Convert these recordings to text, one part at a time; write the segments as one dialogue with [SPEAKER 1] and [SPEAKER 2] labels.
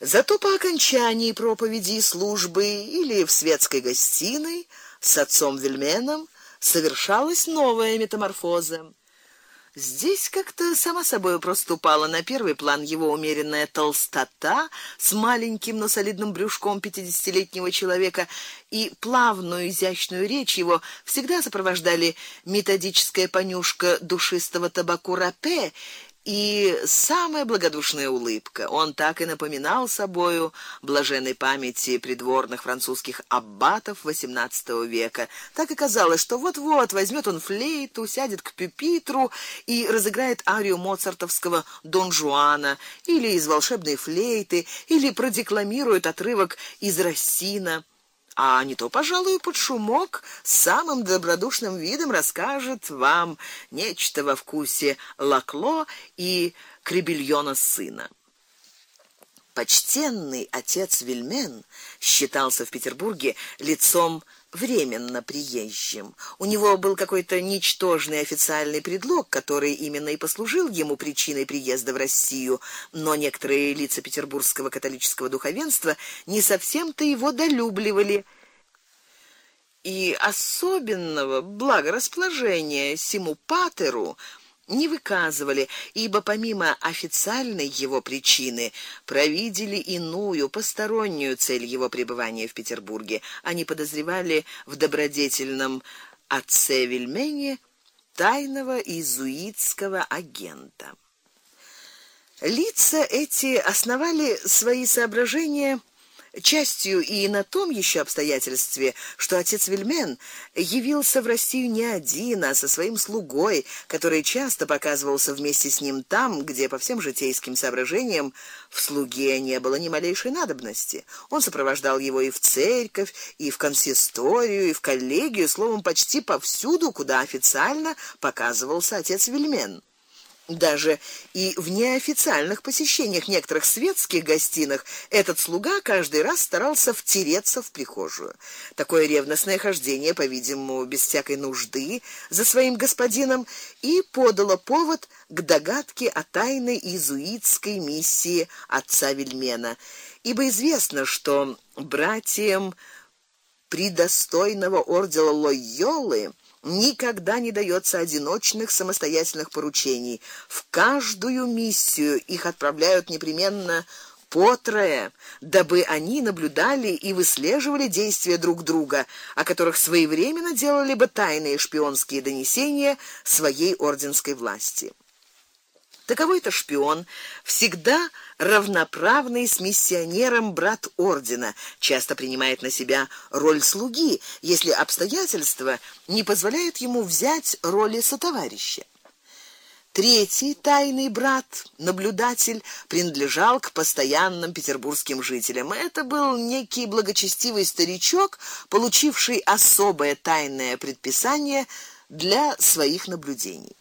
[SPEAKER 1] Зато по окончании проповеди службы или в светской гостиной с отцом Вельменом совершалась новая метаморфоза. Здесь как-то сама собой проступала на первый план его умеренная толстота с маленьким, но солидным брюшком пятидесятилетнего человека, и плавную изящную речь его всегда сопровождали методическая понюшка душистого табаку рапе и самая благодушная улыбка. Он так и напоминал собою блаженной памяти придворных французских аббатов XVIII века. Так и казалось, что вот-вот возьмет он флейту, сядет к пюпитру и разыграет арию моцартовского Дон Жуана или из волшебной флейты, или продекламирует отрывок из Рассина а не то, пожалуй, под шумок самым добродушным видом расскажет вам нечто во вкусе Лакло и Кребельона сына. Почтенный отец Вильмен считался в Петербурге лицом временно приезжим. У него был какой-то ничтожный официальный предлог, который именно и послужил ему причиной приезда в Россию, но некоторые лица петербургского католического духовенства не совсем-то его долюбливали и особенного благорасположения сему патеру не выказывали, ибо помимо официальной его причины, провидели иную, постороннюю цель его пребывания в Петербурге. Они подозревали в добродетельном отце Вельмене тайного иезуитского агента. Лица эти основали свои соображения частью и на том еще обстоятельстве, что отец Вельмен явился в Россию не один, а со своим слугой, который часто показывался вместе с ним там, где по всем житейским соображениям в слуге не было ни малейшей надобности. Он сопровождал его и в церковь, и в консисторию, и в коллегию, словом, почти повсюду, куда официально показывался отец Вельмен. Даже и в неофициальных посещениях некоторых светских гостиных этот слуга каждый раз старался втереться в прихожую. Такое ревностное хождение, по-видимому, без всякой нужды за своим господином и подало повод к догадке о тайной иезуитской миссии отца Вельмена. Ибо известно, что братьям придостойного ордена Лойолы никогда не даётся одиночных самостоятельных поручений. В каждую миссию их отправляют непременно по трое, дабы они наблюдали и выслеживали действия друг друга, о которых своевременно делали бы тайные шпионские донесения своей орденской власти. Таковой-то шпион всегда равноправный с миссионером брат ордена, часто принимает на себя роль слуги, если обстоятельства не позволяют ему взять роли сотоварища. Третий тайный брат, наблюдатель, принадлежал к постоянным петербургским жителям. Это был некий благочестивый старичок, получивший особое тайное предписание для своих наблюдений.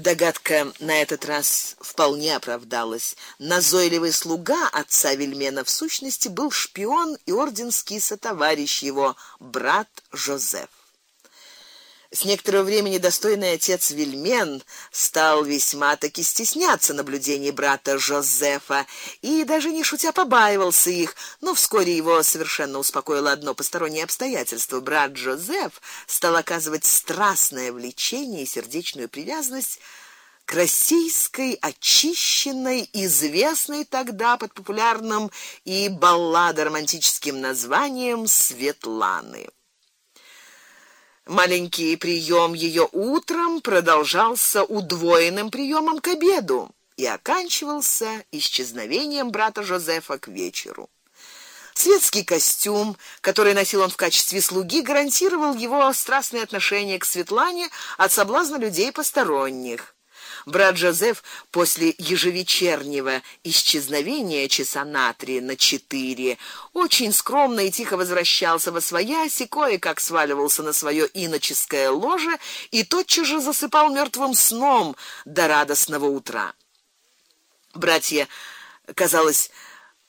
[SPEAKER 1] Догадка на этот раз вполне оправдалась. Назойливый слуга отца Вельмена в сущности был шпион и орденский сотоварищ его, брат Жозеф. С некоторого времени достойный отец Вельмен стал весьма таки стесняться наблюдений брата Жозефа и даже не шутя побаивался их, но вскоре его совершенно успокоило одно постороннее обстоятельство. Брат Жозеф стал оказывать страстное влечение и сердечную привязанность к российской очищенной, известной тогда под популярным и балладо-романтическим названием Светланы. Маленький прием ее утром продолжался удвоенным приемом к обеду и оканчивался исчезновением брата Жозефа к вечеру. Светский костюм, который носил он в качестве слуги, гарантировал его страстное отношение к Светлане от соблазна людей посторонних. Брат Жозеф после ежевечернего исчезновения часа на три на четыре очень скромно и тихо возвращался во свояси, кое-как сваливался на свое иноческое ложе и тотчас же засыпал мертвым сном до радостного утра. Братья, казалось,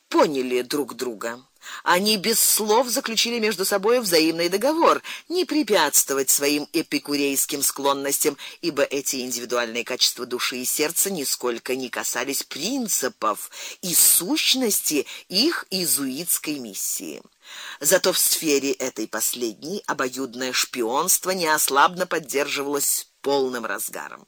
[SPEAKER 1] поняли друг друга. Они без слов заключили между собой взаимный договор не препятствовать своим эпикурейским склонностям, ибо эти индивидуальные качества души и сердца нисколько не касались принципов и сущности их иезуитской миссии. Зато в сфере этой последней обоюдное шпионство неослабно поддерживалось полным разгаром.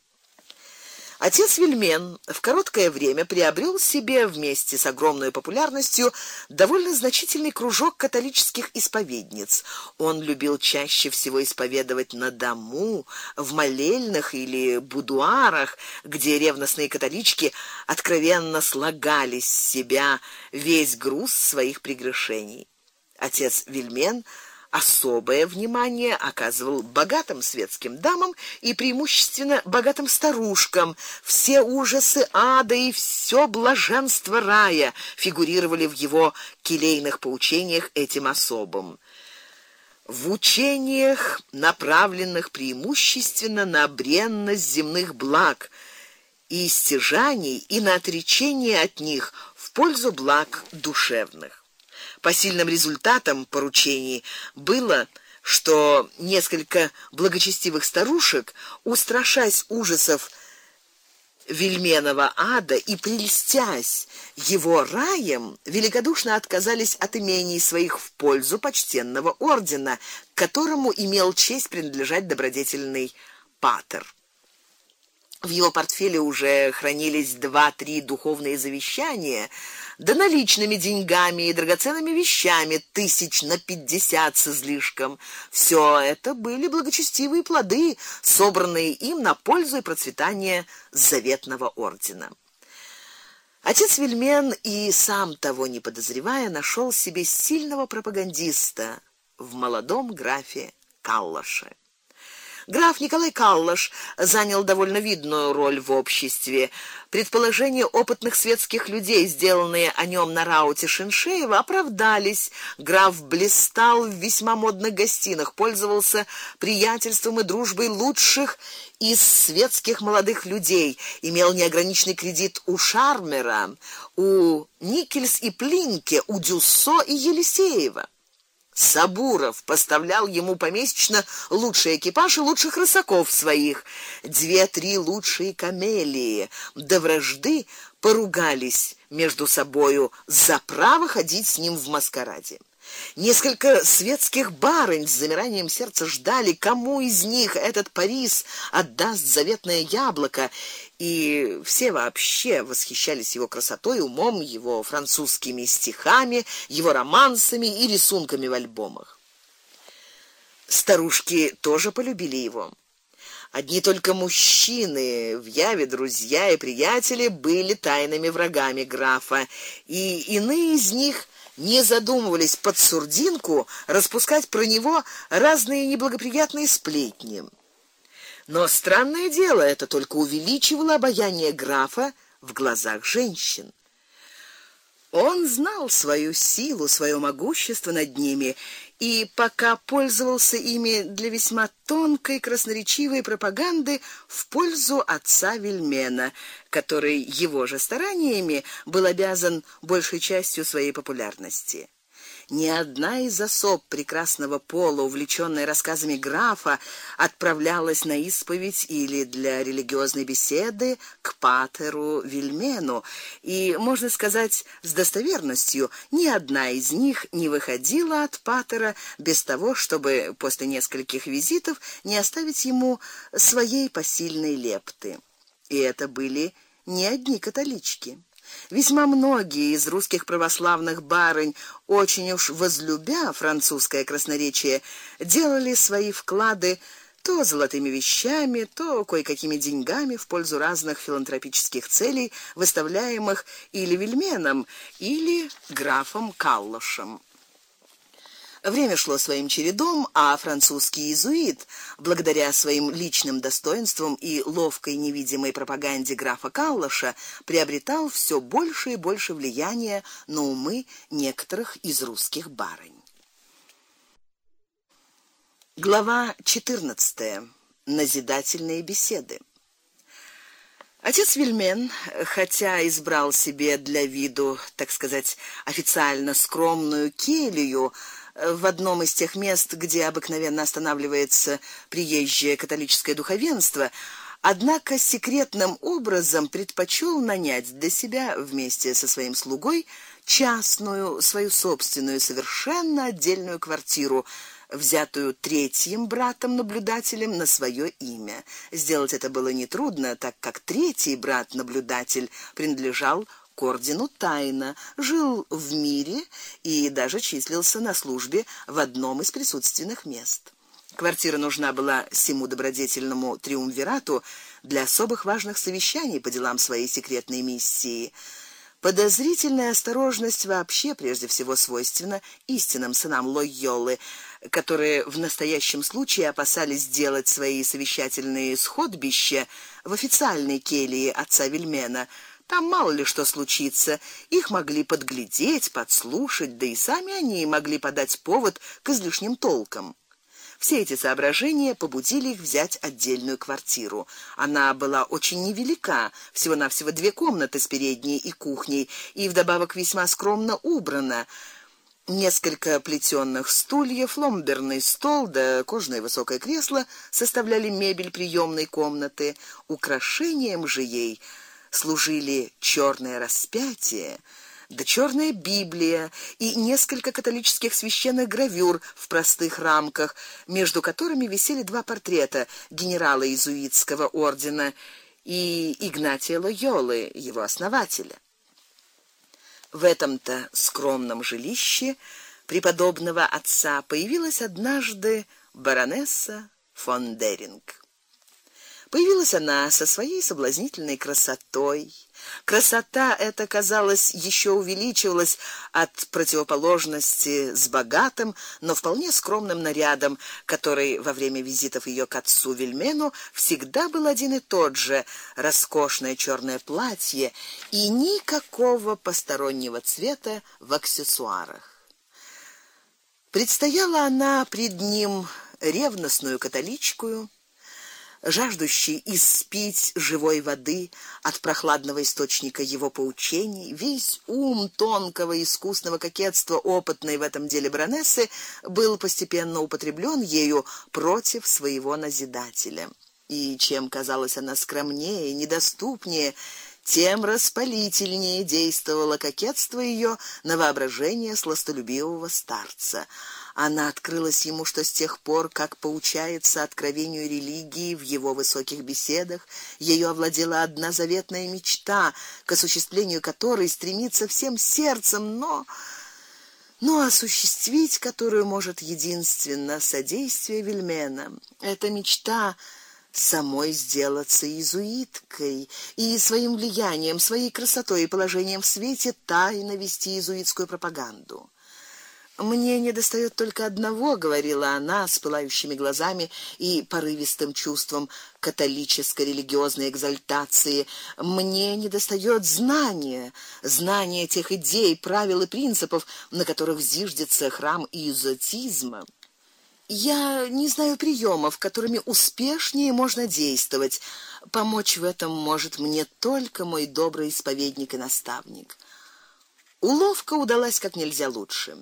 [SPEAKER 1] Отец Вильмен в короткое время приобрел себе вместе с огромной популярностью довольно значительный кружок католических исповедниц. Он любил чаще всего исповедовать на дому, в молельных или будуарах, где ревностные католички откровенно слагали с себя весь груз своих прегрешений. Отец Вильмен особое внимание оказывал богатым светским дамам и преимущественно богатым старушкам. Все ужасы ада и все блаженство рая фигурировали в его келейных поучениях этим особам. В учениях, направленных преимущественно на бренность земных благ и стяжаний и на отречение от них в пользу благ душевных. Посильным результатом поручений было что несколько благочестивых старушек, устрашаясь ужасов Вельменова ада и прельстясь его раем, великодушно отказались от имений своих в пользу почтенного ордена, которому имел честь принадлежать добродетельный патер. В его портфеле уже хранились два-три духовные завещания, да наличными деньгами и драгоценными вещами тысяч на пятьдесят с излишком. Все это были благочестивые плоды, собранные им на пользу и процветание заветного ордена. Отец Вельмен и сам того не подозревая нашел себе сильного пропагандиста в молодом графе Каллаше. Граф Николай Каллаш занял довольно видную роль в обществе. Предположения опытных светских людей, сделанные о нем на рауте Шиншеева, оправдались. Граф блистал в весьма модных гостинах, пользовался приятельством и дружбой лучших из светских молодых людей, имел неограниченный кредит у Шармера, у Никельс и Плинке, у Дюссо и Елисеева. Сабуров поставлял ему помесячно лучший экипаж и лучших рысаков своих, две-три лучшие камелии. До вражды поругались между собою за право ходить с ним в маскараде. Несколько светских барынь с замиранием сердца ждали, кому из них этот Парис отдаст заветное яблоко, и все вообще восхищались его красотой, умом, его французскими стихами, его романсами и рисунками в альбомах. Старушки тоже полюбили его. Одни только мужчины, в яве друзья и приятели, были тайными врагами графа, и иные из них не задумывались под сурдинку распускать про него разные неблагоприятные сплетни. Но странное дело, это только увеличивало обаяние графа в глазах женщин. Он знал свою силу, свое могущество над ними и пока пользовался ими для весьма тонкой красноречивой пропаганды в пользу отца Вильмена, который его же стараниями был обязан большей частью своей популярности. Ни одна из особ прекрасного пола, увлечённая рассказами графа, отправлялась на исповедь или для религиозной беседы к патеру Вильмену, и можно сказать с достоверностью, ни одна из них не выходила от патера без того, чтобы после нескольких визитов не оставить ему своей посильной лепты. И это были не одни католички. Весьма многие из русских православных барынь, очень уж возлюбя французское красноречие, делали свои вклады то золотыми вещами, то кое-какими деньгами в пользу разных филантропических целей, выставляемых или Вильменом, или графом Каллошем. Время шло своим чередом, а французский иезуит, благодаря своим личным достоинствам и ловкой невидимой пропаганде графа Каллаша, приобретал все больше и больше влияния на умы некоторых из русских барынь. Глава 14. Назидательные беседы. Отец Вильмен, хотя избрал себе для виду, так сказать, официально скромную келью в одном из тех мест, где обыкновенно останавливается приезжее католическое духовенство, однако секретным образом предпочел нанять для себя вместе со своим слугой частную, свою собственную, совершенно отдельную квартиру взятую третьим братом-наблюдателем на свое имя. Сделать это было не трудно, так как третий брат-наблюдатель принадлежал к ордену Тайна, жил в мире и даже числился на службе в одном из присутственных мест. Квартира нужна была сему добродетельному триумвирату для особых важных совещаний по делам своей секретной миссии. Подозрительная осторожность вообще прежде всего свойственна истинным сынам Лойолы, которые в настоящем случае опасались сделать свои совещательные сходбища в официальной келье отца Вельмена. Там мало ли что случится, их могли подглядеть, подслушать, да и сами они могли подать повод к излишним толкам. Все эти соображения побудили их взять отдельную квартиру. Она была очень невелика, всего-навсего две комнаты с передней и кухней, и вдобавок весьма скромно убрана. Несколько плетённых стульев, ломберный стол да кожаное высокое кресло составляли мебель приёмной комнаты. Украшением же ей служили чёрное распятие, да чёрная Библия и несколько католических священных гравюр в простых рамках, между которыми висели два портрета генерала иезуитского ордена и Игнатия Лойолы, его основателя. В этом-то скромном жилище преподобного отца появилась однажды баронесса фон Деринг. Появилась она со своей соблазнительной красотой. Красота эта, казалось, еще увеличивалась от противоположности с богатым, но вполне скромным нарядом, который во время визитов ее к отцу Вельмену всегда был один и тот же: роскошное черное платье и никакого постороннего цвета в аксессуарах. Предстояла она пред ним ревностную католичкую, жаждущий испить живой воды от прохладного источника его поучений, весь ум тонкого искусного кокетства опытной в этом деле баронессы был постепенно употреблен ею против своего назидателя. И чем казалась она скромнее недоступнее, тем распалительнее действовало кокетство ее на воображение сластолюбивого старца она открылась ему, что с тех пор, как поучается откровению религии в его высоких беседах, ею овладела одна заветная мечта, к осуществлению которой стремится всем сердцем, но но осуществить которую может единственно содействие Вельмена. Эта мечта самой сделаться иезуиткой и своим влиянием, своей красотой и положением в свете тайно вести иезуитскую пропаганду. Мне недостаёт только одного, говорила она с пылающими глазами и порывистым чувством католической религиозной экзальтации. Мне недостаёт знания, знания тех идей, правил и принципов, на которых зиждется храм иезотизма. Я не знаю приёмов, которыми успешнее можно действовать. Помочь в этом может мне только мой добрый исповедник и наставник. Уловка удалась как нельзя лучше.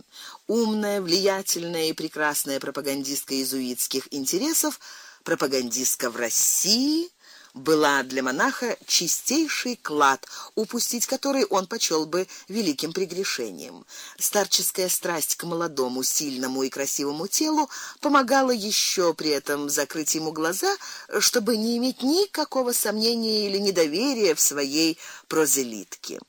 [SPEAKER 1] Умная, влиятельная и прекрасная пропагандистка иезуитских интересов, пропагандистка в России, была для монаха чистейший клад, упустить который он почел бы великим прегрешением. Старческая страсть к молодому, сильному и красивому телу помогала еще при этом закрыть ему глаза, чтобы не иметь никакого сомнения или недоверия в своей прозелитке.